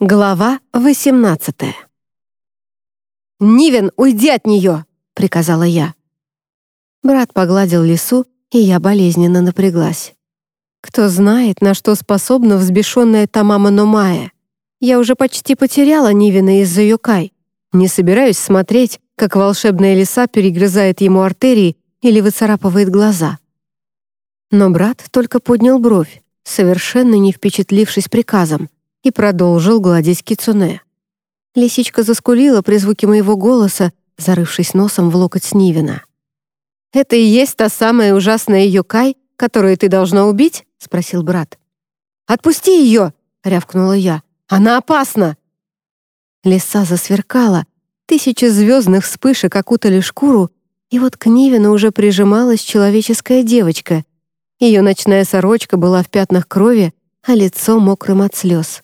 Глава 18 «Нивен, уйди от нее!» — приказала я. Брат погладил лису, и я болезненно напряглась. Кто знает, на что способна взбешенная Тамама Номая. Я уже почти потеряла Нивина из-за Юкай. Не собираюсь смотреть, как волшебная лиса перегрызает ему артерии или выцарапывает глаза. Но брат только поднял бровь, совершенно не впечатлившись приказом, и продолжил гладить кицуне. Лисичка заскулила при звуке моего голоса, зарывшись носом в локоть Снивина. «Это и есть та самая ужасная Юкай, которую ты должна убить?» — спросил брат. «Отпусти ее!» — рявкнула я. «Она опасна!» Лиса засверкала, тысячи звездных вспышек окутали шкуру, и вот к Нивину уже прижималась человеческая девочка. Ее ночная сорочка была в пятнах крови, а лицо мокрым от слез.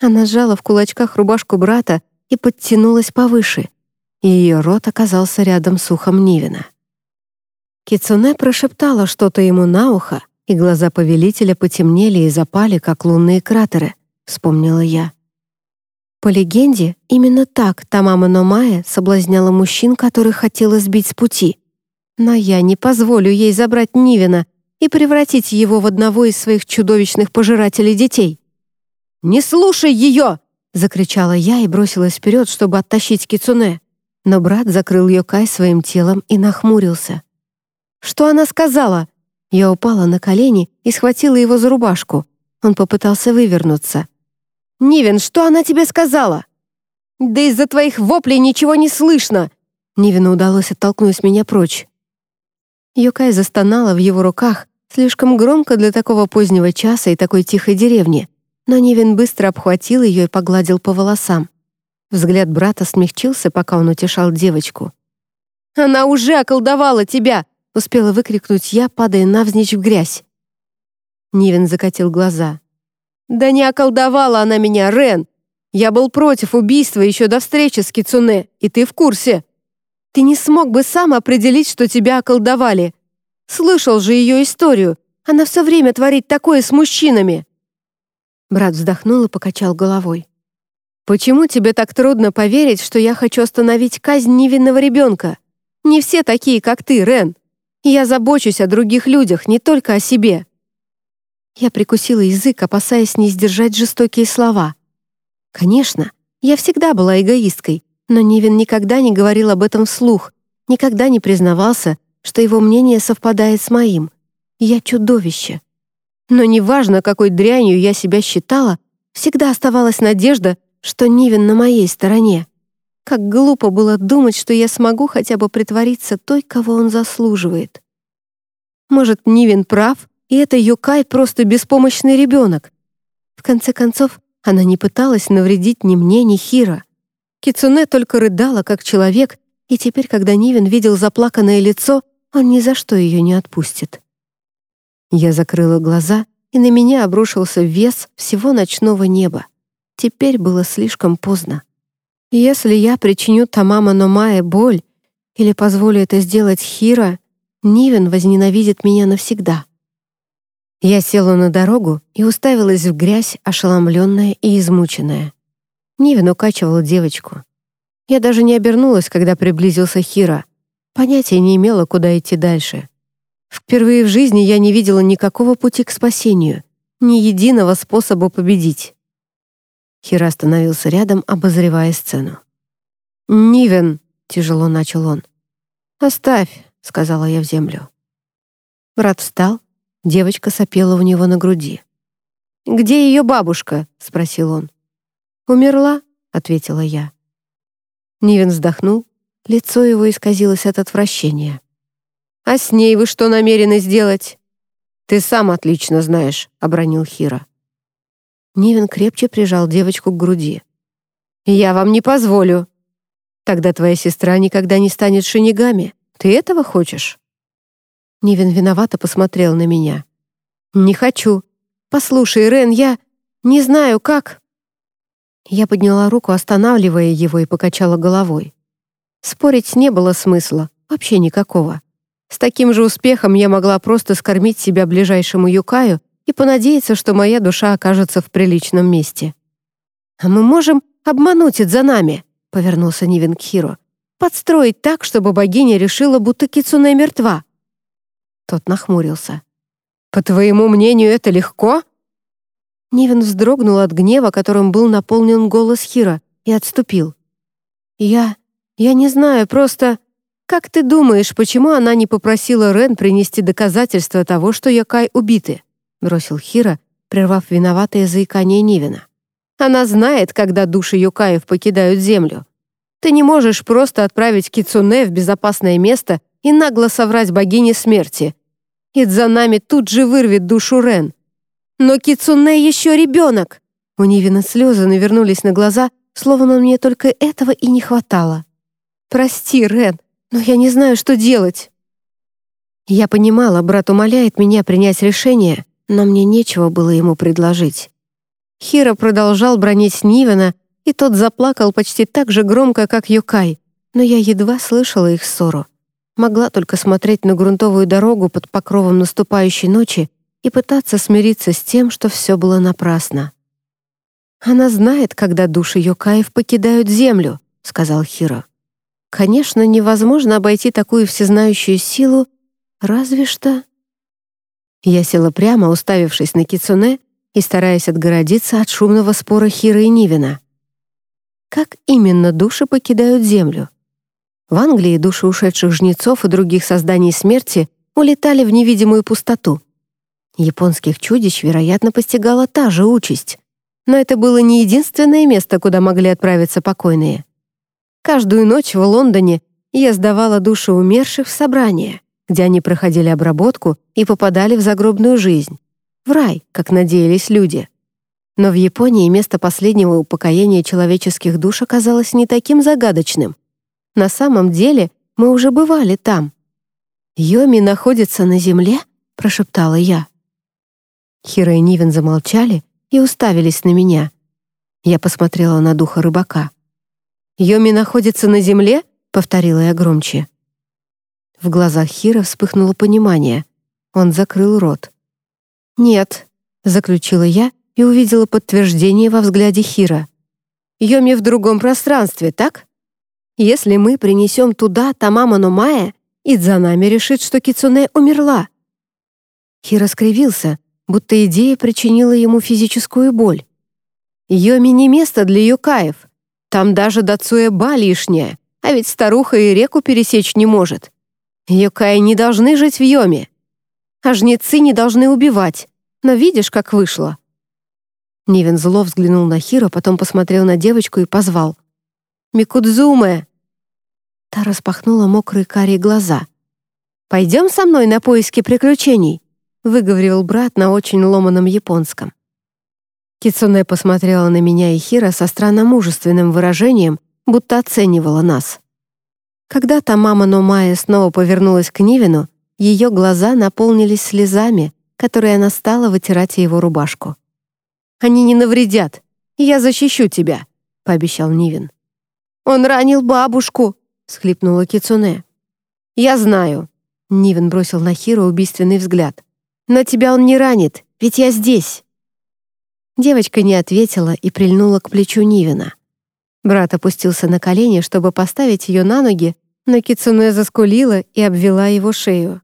Она сжала в кулачках рубашку брата и подтянулась повыше, и ее рот оказался рядом с ухом Нивина. Кицуне прошептала что-то ему на ухо, и глаза повелителя потемнели и запали, как лунные кратеры, вспомнила я. По легенде, именно так Тамама Номая соблазняла мужчин, которых хотела сбить с пути. Но я не позволю ей забрать Нивина и превратить его в одного из своих чудовищных пожирателей детей. «Не слушай ее!» — закричала я и бросилась вперед, чтобы оттащить Кицуне. Но брат закрыл Йокай своим телом и нахмурился. «Что она сказала?» Я упала на колени и схватила его за рубашку. Он попытался вывернуться. «Нивен, что она тебе сказала?» «Да из-за твоих воплей ничего не слышно!» Нивину удалось оттолкнуть меня прочь. Йокай застонала в его руках слишком громко для такого позднего часа и такой тихой деревни но Нивен быстро обхватил ее и погладил по волосам. Взгляд брата смягчился, пока он утешал девочку. «Она уже околдовала тебя!» — успела выкрикнуть я, падая навзничь в грязь. Нивен закатил глаза. «Да не околдовала она меня, Рен! Я был против убийства еще до встречи с Кицуне, и ты в курсе. Ты не смог бы сам определить, что тебя околдовали. Слышал же ее историю. Она все время творит такое с мужчинами». Брат вздохнул и покачал головой. «Почему тебе так трудно поверить, что я хочу остановить казнь невинного ребенка? Не все такие, как ты, Рен. Я забочусь о других людях, не только о себе». Я прикусила язык, опасаясь не сдержать жестокие слова. Конечно, я всегда была эгоисткой, но Нивен никогда не говорил об этом вслух, никогда не признавался, что его мнение совпадает с моим. Я чудовище. Но неважно, какой дрянью я себя считала, всегда оставалась надежда, что Нивен на моей стороне. Как глупо было думать, что я смогу хотя бы притвориться той, кого он заслуживает. Может, Нивен прав, и это Юкай просто беспомощный ребенок. В конце концов, она не пыталась навредить ни мне, ни Хира. Кицуне только рыдала, как человек, и теперь, когда Нивен видел заплаканное лицо, он ни за что ее не отпустит. Я закрыла глаза, и на меня обрушился вес всего ночного неба. Теперь было слишком поздно. Если я причиню Тамама Номае боль или позволю это сделать Хира, Нивен возненавидит меня навсегда. Я села на дорогу и уставилась в грязь, ошеломленная и измученная. Нивен укачивал девочку. Я даже не обернулась, когда приблизился Хира. Понятия не имела, куда идти дальше. Впервые в жизни я не видела никакого пути к спасению, ни единого способа победить. Хира остановился рядом, обозревая сцену. «Нивен», — тяжело начал он. «Оставь», — сказала я в землю. Брат встал, девочка сопела у него на груди. «Где ее бабушка?» — спросил он. «Умерла», — ответила я. Нивен вздохнул, лицо его исказилось от отвращения. А с ней вы что намерены сделать?» «Ты сам отлично знаешь», — обронил Хира. Нивен крепче прижал девочку к груди. «Я вам не позволю. Тогда твоя сестра никогда не станет шинигами. Ты этого хочешь?» Нивен виновато посмотрел на меня. «Не хочу. Послушай, Рен, я не знаю, как...» Я подняла руку, останавливая его, и покачала головой. Спорить не было смысла, вообще никакого. С таким же успехом я могла просто скормить себя ближайшему Юкаю и понадеяться, что моя душа окажется в приличном месте. «А мы можем обмануть нами? повернулся Нивен к Хиро. «Подстроить так, чтобы богиня решила, будто Кицуне мертва». Тот нахмурился. «По твоему мнению, это легко?» Нивен вздрогнул от гнева, которым был наполнен голос Хира, и отступил. «Я... я не знаю, просто... Как ты думаешь, почему она не попросила Рен принести доказательства того, что Якай убиты?» — бросил Хира, прервав виноватое заикание Нивена. «Она знает, когда души Юкаев покидают землю. Ты не можешь просто отправить Кицуне в безопасное место и нагло соврать богине смерти. Идзанами тут же вырвет душу Рен. Но Кицуне еще ребенок!» У Нивина слезы навернулись на глаза, словно мне только этого и не хватало. «Прости, Рен, но я не знаю, что делать». Я понимала, брат умоляет меня принять решение, но мне нечего было ему предложить. Хира продолжал бронить Нивена, и тот заплакал почти так же громко, как Юкай, но я едва слышала их ссору. Могла только смотреть на грунтовую дорогу под покровом наступающей ночи и пытаться смириться с тем, что все было напрасно. «Она знает, когда души Йокаев покидают землю», — сказал Хиро. «Конечно, невозможно обойти такую всезнающую силу, разве что...» Я села прямо, уставившись на Кицуне и стараясь отгородиться от шумного спора Хира и Нивина. Как именно души покидают землю? В Англии души ушедших жнецов и других созданий смерти улетали в невидимую пустоту. Японских чудищ, вероятно, постигала та же участь. Но это было не единственное место, куда могли отправиться покойные. Каждую ночь в Лондоне я сдавала души умерших в собрание, где они проходили обработку и попадали в загробную жизнь. В рай, как надеялись люди. Но в Японии место последнего упокоения человеческих душ оказалось не таким загадочным. На самом деле мы уже бывали там. «Йоми находится на земле?» — прошептала я. Хира и Нивен замолчали и уставились на меня. Я посмотрела на духа рыбака. «Йоми находится на земле?» — повторила я громче. В глазах Хира вспыхнуло понимание. Он закрыл рот. «Нет», — заключила я и увидела подтверждение во взгляде Хира. «Йоми в другом пространстве, так? Если мы принесем туда Тамама Номая, Идзанами решит, что Кицуне умерла». Хира скривился, будто идея причинила ему физическую боль. Йоми не место для юкаев. Там даже Дацуэ-ба лишняя, а ведь старуха и реку пересечь не может. Юкаи не должны жить в Йоме. А жнецы не должны убивать. Но видишь, как вышло?» Нивен зло взглянул на Хиро, потом посмотрел на девочку и позвал. «Микудзуме!» Та распахнула мокрые карие глаза. «Пойдем со мной на поиски приключений», выговорил брат на очень ломаном японском. Кицуне посмотрела на меня и Хира со странно мужественным выражением, будто оценивала нас. Когда-то мама Номая снова повернулась к Нивину, ее глаза наполнились слезами, которые она стала вытирать его рубашку. «Они не навредят. Я защищу тебя», — пообещал Нивин. «Он ранил бабушку», — схлипнула Кицуне. «Я знаю», — Нивин бросил на Хиро убийственный взгляд. «Но тебя он не ранит, ведь я здесь». Девочка не ответила и прильнула к плечу Нивина. Брат опустился на колени, чтобы поставить ее на ноги, но Кицуне заскулила и обвела его шею.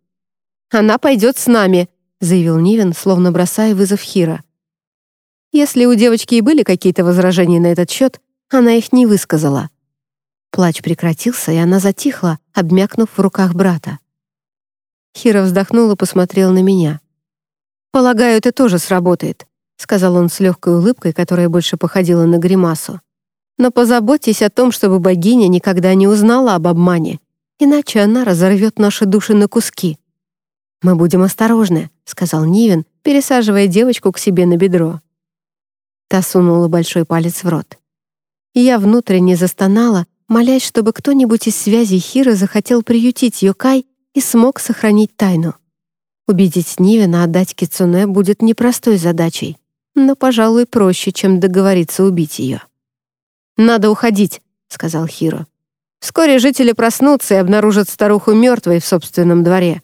«Она пойдет с нами», — заявил Нивин, словно бросая вызов Хира. Если у девочки и были какие-то возражения на этот счет, она их не высказала. Плач прекратился, и она затихла, обмякнув в руках брата. Хира вздохнул и посмотрел на меня. «Полагаю, это тоже сработает», — сказал он с легкой улыбкой, которая больше походила на гримасу. «Но позаботьтесь о том, чтобы богиня никогда не узнала об обмане, иначе она разорвет наши души на куски». «Мы будем осторожны», — сказал Нивен, пересаживая девочку к себе на бедро. Та сунула большой палец в рот. Я внутренне застонала, молясь, чтобы кто-нибудь из связи Хира захотел приютить Йокай и смог сохранить тайну. Убедить Нивина отдать Кицуне будет непростой задачей, но, пожалуй, проще, чем договориться убить ее. «Надо уходить», — сказал Хиро. «Вскоре жители проснутся и обнаружат старуху мертвой в собственном дворе.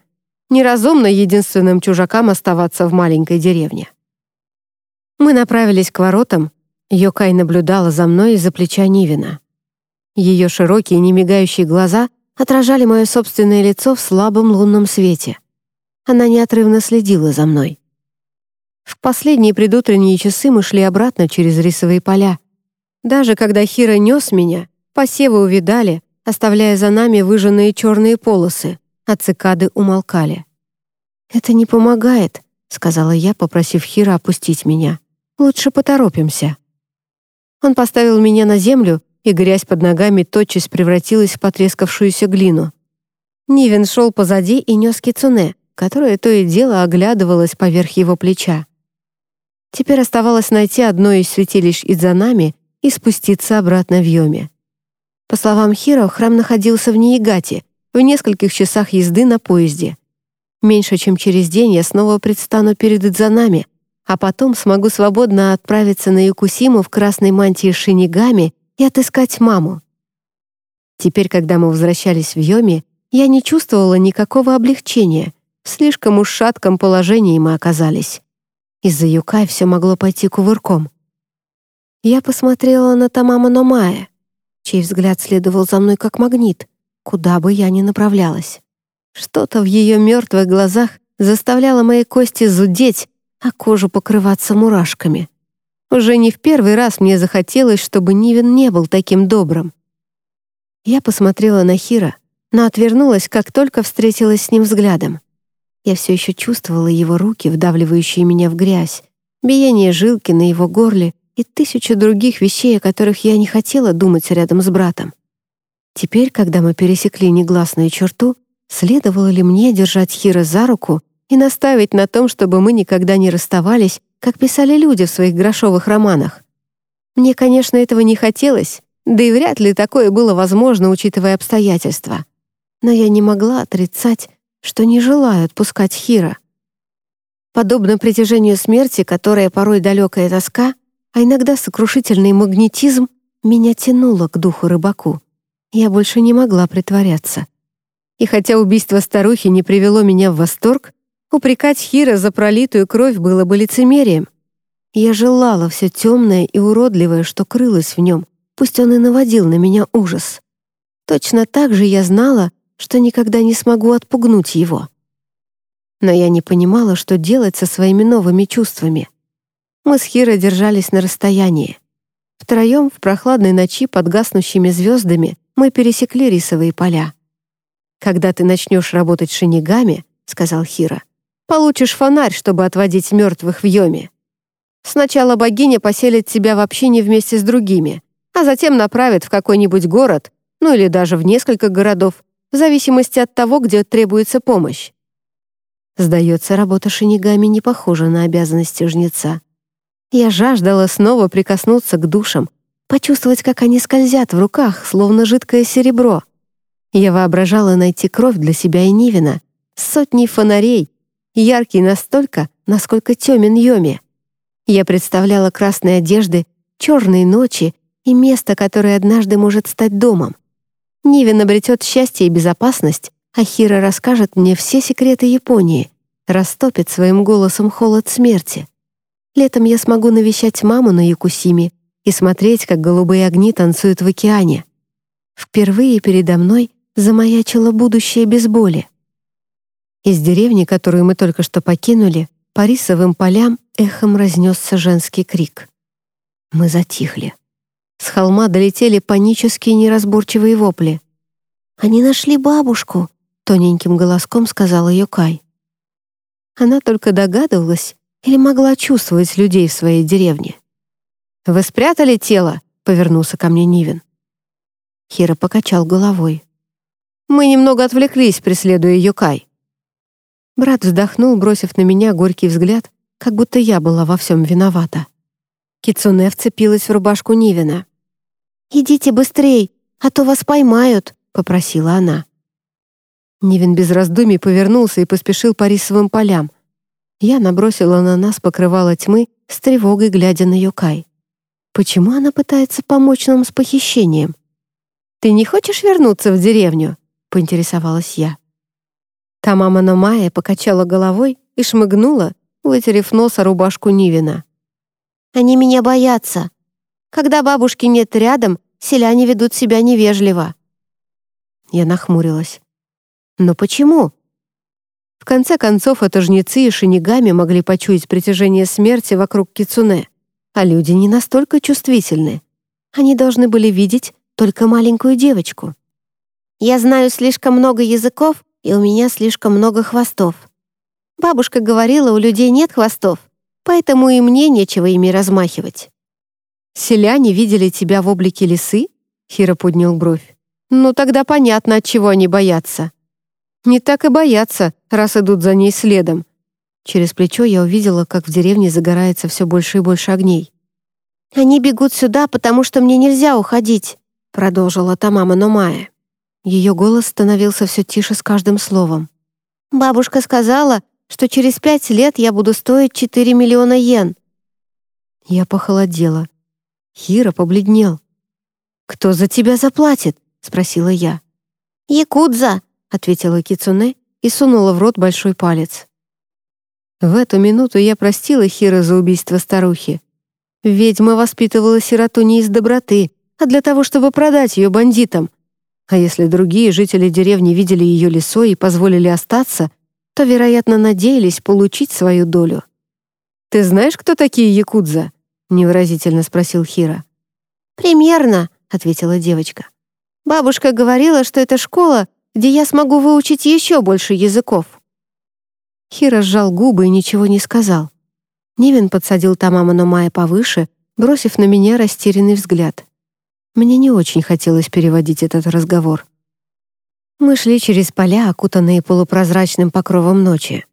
Неразумно единственным чужакам оставаться в маленькой деревне». Мы направились к воротам, Йокай наблюдала за мной из-за плеча Нивина. Ее широкие, немигающие глаза отражали мое собственное лицо в слабом лунном свете. Она неотрывно следила за мной. В последние предутренние часы мы шли обратно через рисовые поля. Даже когда Хира нес меня, посевы увидали, оставляя за нами выжженные черные полосы, а цикады умолкали. «Это не помогает», — сказала я, попросив Хира опустить меня. «Лучше поторопимся». Он поставил меня на землю, и грязь под ногами тотчас превратилась в потрескавшуюся глину. Нивен шел позади и нес кицуне, которая то и дело оглядывалась поверх его плеча. Теперь оставалось найти одно из святилищ Идзанами и спуститься обратно в Йоме. По словам Хиро, храм находился в Ниигате, в нескольких часах езды на поезде. Меньше чем через день я снова предстану перед Идзанами, а потом смогу свободно отправиться на Якусиму в красной мантии Шинигами и отыскать маму. Теперь, когда мы возвращались в Йоми, я не чувствовала никакого облегчения. В слишком уж шатком положении мы оказались. Из-за Юкай все могло пойти кувырком. Я посмотрела на Тамама Номая, чей взгляд следовал за мной как магнит, куда бы я ни направлялась. Что-то в ее мертвых глазах заставляло мои кости зудеть, а кожу покрываться мурашками. Уже не в первый раз мне захотелось, чтобы Нивен не был таким добрым. Я посмотрела на Хира, но отвернулась, как только встретилась с ним взглядом. Я все еще чувствовала его руки, вдавливающие меня в грязь, биение жилки на его горле и тысячу других вещей, о которых я не хотела думать рядом с братом. Теперь, когда мы пересекли негласную черту, следовало ли мне держать Хира за руку и наставить на том, чтобы мы никогда не расставались, как писали люди в своих грошовых романах? Мне, конечно, этого не хотелось, да и вряд ли такое было возможно, учитывая обстоятельства. Но я не могла отрицать, что не желаю отпускать Хира. Подобно притяжению смерти, которая порой далекая тоска, а иногда сокрушительный магнетизм, меня тянуло к духу рыбаку. Я больше не могла притворяться. И хотя убийство старухи не привело меня в восторг, упрекать Хира за пролитую кровь было бы лицемерием. Я желала все темное и уродливое, что крылось в нем, пусть он и наводил на меня ужас. Точно так же я знала, что никогда не смогу отпугнуть его. Но я не понимала, что делать со своими новыми чувствами. Мы с Хиро держались на расстоянии. Втроем в прохладной ночи под гаснущими звездами мы пересекли рисовые поля. «Когда ты начнешь работать шинигами, — сказал Хира, — получишь фонарь, чтобы отводить мертвых в Йоме. Сначала богиня поселит тебя в общине вместе с другими, а затем направит в какой-нибудь город, ну или даже в несколько городов, в зависимости от того, где требуется помощь. Сдается, работа шинигами не похожа на обязанности жнеца. Я жаждала снова прикоснуться к душам, почувствовать, как они скользят в руках, словно жидкое серебро. Я воображала найти кровь для себя и Нивина, сотни фонарей, яркий настолько, насколько темен Йоми. Я представляла красные одежды, черные ночи и место, которое однажды может стать домом. Нивен обретет счастье и безопасность, а Хира расскажет мне все секреты Японии, растопит своим голосом холод смерти. Летом я смогу навещать маму на Якусиме и смотреть, как голубые огни танцуют в океане. Впервые передо мной замаячило будущее без боли. Из деревни, которую мы только что покинули, по рисовым полям эхом разнесся женский крик. Мы затихли. С холма долетели панические неразборчивые вопли. «Они нашли бабушку», — тоненьким голоском сказала Юкай. Она только догадывалась или могла чувствовать людей в своей деревне. «Вы спрятали тело?» — повернулся ко мне Нивен. Хира покачал головой. «Мы немного отвлеклись, преследуя Юкай». Брат вздохнул, бросив на меня горький взгляд, как будто я была во всем виновата. Кицуне вцепилась в рубашку Нивена. «Идите быстрей, а то вас поймают», — попросила она. Нивен без раздумий повернулся и поспешил по рисовым полям. Я набросила на нас покрывало тьмы с тревогой, глядя на Юкай. Почему она пытается помочь нам с похищением? «Ты не хочешь вернуться в деревню?» — поинтересовалась я. Та мама Номая покачала головой и шмыгнула, вытерев нос о рубашку Нивина. «Они меня боятся. Когда бабушки нет рядом, селяне ведут себя невежливо». Я нахмурилась. «Но почему?» В конце концов, это жнецы и шинигами могли почуять притяжение смерти вокруг кицуне, а люди не настолько чувствительны. Они должны были видеть только маленькую девочку. «Я знаю слишком много языков, и у меня слишком много хвостов. Бабушка говорила, у людей нет хвостов, поэтому и мне нечего ими размахивать». «Селяне видели тебя в облике лисы?» Хира поднял бровь. «Ну тогда понятно, от чего они боятся». Не так и боятся, раз идут за ней следом. Через плечо я увидела, как в деревне загорается все больше и больше огней. «Они бегут сюда, потому что мне нельзя уходить», продолжила Тамама Номая. Ее голос становился все тише с каждым словом. «Бабушка сказала, что через пять лет я буду стоить 4 миллиона йен». Я похолодела. Хира побледнел. «Кто за тебя заплатит?» — спросила я. «Якудза», ответила Кицуне и сунула в рот большой палец. В эту минуту я простила Хира за убийство старухи. Ведьма воспитывала сироту не из доброты, а для того, чтобы продать ее бандитам. А если другие жители деревни видели ее лесой и позволили остаться, то, вероятно, надеялись получить свою долю. «Ты знаешь, кто такие якудза?» — невыразительно спросил Хира. «Примерно», — ответила девочка. «Бабушка говорила, что это школа, где я смогу выучить еще больше языков». Хиро сжал губы и ничего не сказал. Нивен подсадил Тамама Номая повыше, бросив на меня растерянный взгляд. Мне не очень хотелось переводить этот разговор. Мы шли через поля, окутанные полупрозрачным покровом ночи.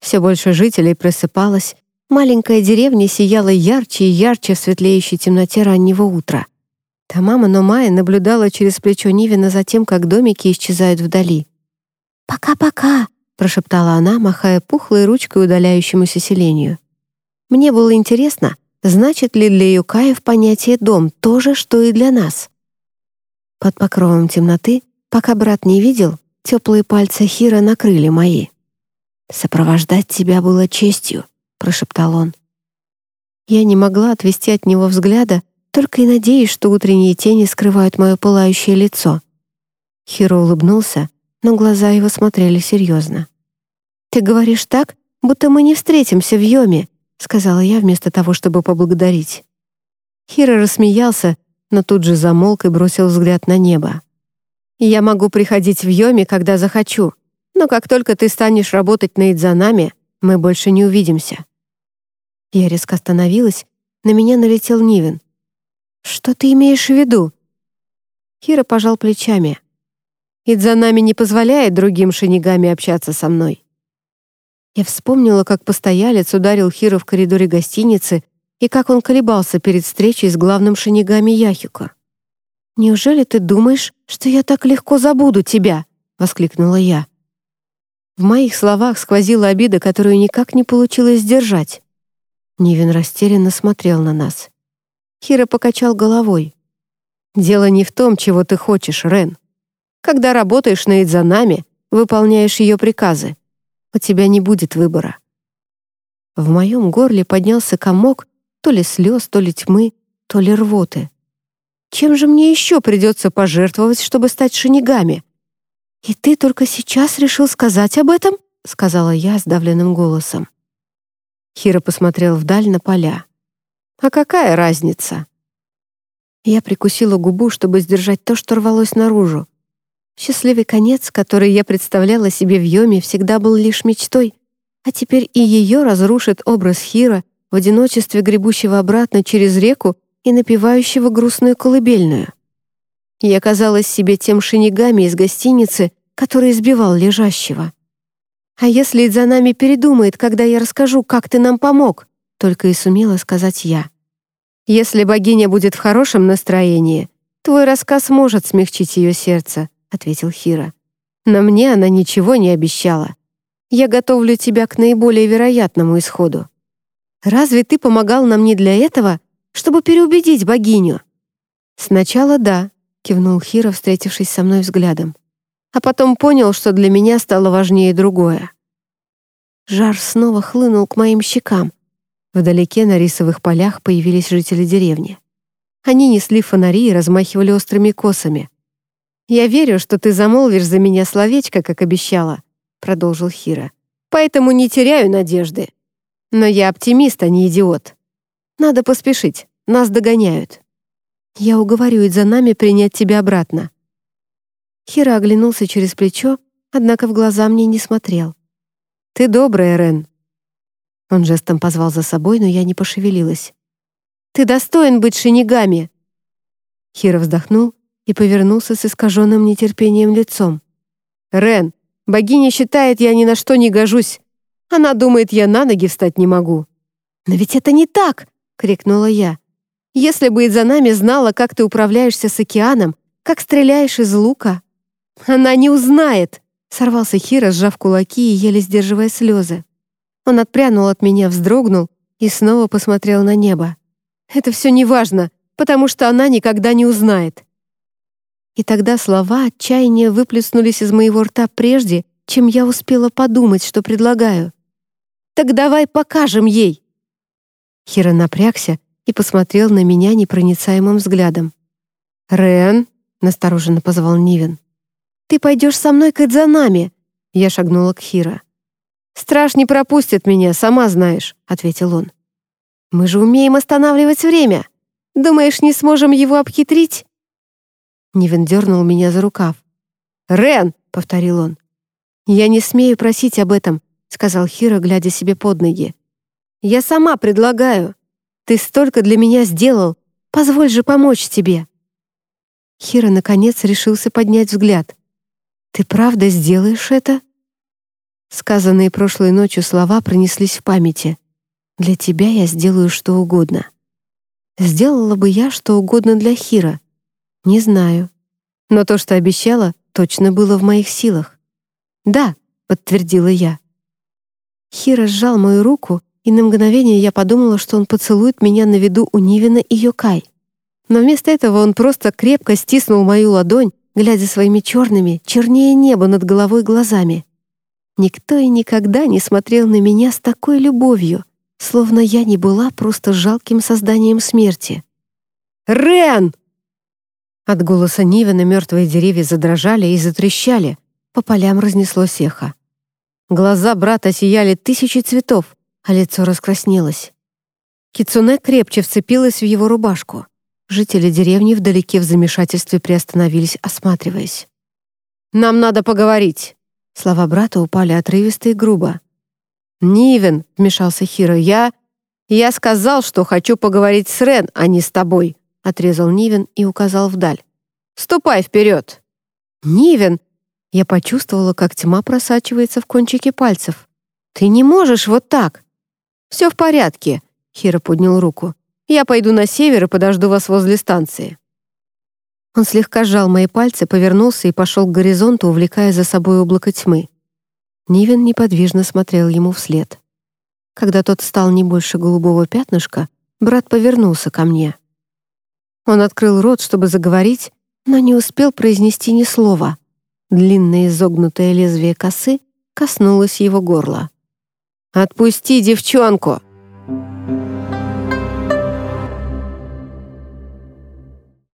Все больше жителей просыпалось, маленькая деревня сияла ярче и ярче в светлеющей темноте раннего утра. Тамама Номая наблюдала через плечо Нивина за тем, как домики исчезают вдали. «Пока-пока», — прошептала она, махая пухлой ручкой удаляющемуся селению. Мне было интересно, значит ли для юкаев понятие «дом» то же, что и для нас. Под покровом темноты, пока брат не видел, теплые пальцы Хира накрыли мои. «Сопровождать тебя было честью», — прошептал он. Я не могла отвести от него взгляда, только и надеюсь, что утренние тени скрывают мое пылающее лицо. Хиро улыбнулся, но глаза его смотрели серьезно. «Ты говоришь так, будто мы не встретимся в Йоме», сказала я вместо того, чтобы поблагодарить. Хиро рассмеялся, но тут же замолк и бросил взгляд на небо. «Я могу приходить в Йоме, когда захочу, но как только ты станешь работать на Идзанаме, мы больше не увидимся». Я резко остановилась, на меня налетел Нивен. «Что ты имеешь в виду?» Хира пожал плечами. «Идзанами не позволяет другим шинигами общаться со мной». Я вспомнила, как постоялец ударил Хира в коридоре гостиницы и как он колебался перед встречей с главным шинигами Яхико. «Неужели ты думаешь, что я так легко забуду тебя?» — воскликнула я. В моих словах сквозила обида, которую никак не получилось сдержать. Нивен растерянно смотрел на нас. Хира покачал головой. «Дело не в том, чего ты хочешь, Рен. Когда работаешь на Идзанами, выполняешь ее приказы. У тебя не будет выбора». В моем горле поднялся комок то ли слез, то ли тьмы, то ли рвоты. Чем же мне еще придется пожертвовать, чтобы стать шинигами? «И ты только сейчас решил сказать об этом?» — сказала я сдавленным голосом. Хира посмотрел вдаль на поля. А какая разница? Я прикусила губу, чтобы сдержать то, что рвалось наружу. Счастливый конец, который я представляла себе в Йоме, всегда был лишь мечтой, а теперь и ее разрушит образ Хира в одиночестве гребущего обратно через реку и напевающего грустную колыбельную. Я казалась себе тем шинигами из гостиницы, который избивал лежащего. А если за нами передумает, когда я расскажу, как ты нам помог? Только и сумела сказать я. «Если богиня будет в хорошем настроении, твой рассказ может смягчить ее сердце», — ответил Хира. «Но мне она ничего не обещала. Я готовлю тебя к наиболее вероятному исходу. Разве ты помогал нам не для этого, чтобы переубедить богиню?» «Сначала да», — кивнул Хира, встретившись со мной взглядом. «А потом понял, что для меня стало важнее другое». Жар снова хлынул к моим щекам, Вдалеке на рисовых полях появились жители деревни. Они несли фонари и размахивали острыми косами. «Я верю, что ты замолвишь за меня словечко, как обещала», — продолжил Хира. «Поэтому не теряю надежды. Но я оптимист, а не идиот. Надо поспешить, нас догоняют. Я уговорю за нами принять тебя обратно». Хира оглянулся через плечо, однако в глаза мне не смотрел. «Ты добрая, Рен». Он жестом позвал за собой, но я не пошевелилась. «Ты достоин быть шинигами!» Хира вздохнул и повернулся с искаженным нетерпением лицом. «Рен, богиня считает, я ни на что не гожусь. Она думает, я на ноги встать не могу». «Но ведь это не так!» — крикнула я. «Если бы за нами знала, как ты управляешься с океаном, как стреляешь из лука...» «Она не узнает!» — сорвался Хира, сжав кулаки и еле сдерживая слезы. Он отпрянул от меня, вздрогнул и снова посмотрел на небо. «Это все неважно, потому что она никогда не узнает». И тогда слова отчаяния выплеснулись из моего рта прежде, чем я успела подумать, что предлагаю. «Так давай покажем ей!» Хира напрягся и посмотрел на меня непроницаемым взглядом. «Рен!» — настороженно позвал Нивен. «Ты пойдешь со мной к Эдзанами!» Я шагнула к Хира. «Страж не пропустит меня, сама знаешь», — ответил он. «Мы же умеем останавливать время. Думаешь, не сможем его обхитрить?» Нивен дернул меня за рукав. «Рен!» — повторил он. «Я не смею просить об этом», — сказал Хиро, глядя себе под ноги. «Я сама предлагаю. Ты столько для меня сделал. Позволь же помочь тебе». Хиро, наконец, решился поднять взгляд. «Ты правда сделаешь это?» Сказанные прошлой ночью слова пронеслись в памяти. «Для тебя я сделаю что угодно». Сделала бы я что угодно для Хира. Не знаю. Но то, что обещала, точно было в моих силах. «Да», — подтвердила я. Хира сжал мою руку, и на мгновение я подумала, что он поцелует меня на виду у Нивина и Йокай. Но вместо этого он просто крепко стиснул мою ладонь, глядя своими черными, чернее неба над головой глазами. Никто и никогда не смотрел на меня с такой любовью, словно я не была просто жалким созданием смерти. «Рен!» От голоса Нивена мертвые деревья задрожали и затрещали, по полям разнеслось эхо. Глаза брата сияли тысячи цветов, а лицо раскраснелось. Кицуне крепче вцепилась в его рубашку. Жители деревни вдалеке в замешательстве приостановились, осматриваясь. «Нам надо поговорить!» Слова брата упали отрывисто и грубо. «Нивен», — вмешался Хиро, — «я... я сказал, что хочу поговорить с Рен, а не с тобой», — отрезал Нивен и указал вдаль. «Ступай вперед!» «Нивен!» Я почувствовала, как тьма просачивается в кончики пальцев. «Ты не можешь вот так!» «Все в порядке», — Хиро поднял руку. «Я пойду на север и подожду вас возле станции». Он слегка сжал мои пальцы, повернулся и пошел к горизонту, увлекая за собой облако тьмы. Нивен неподвижно смотрел ему вслед. Когда тот стал не больше голубого пятнышка, брат повернулся ко мне. Он открыл рот, чтобы заговорить, но не успел произнести ни слова. Длинное изогнутое лезвие косы коснулось его горла. «Отпусти девчонку!»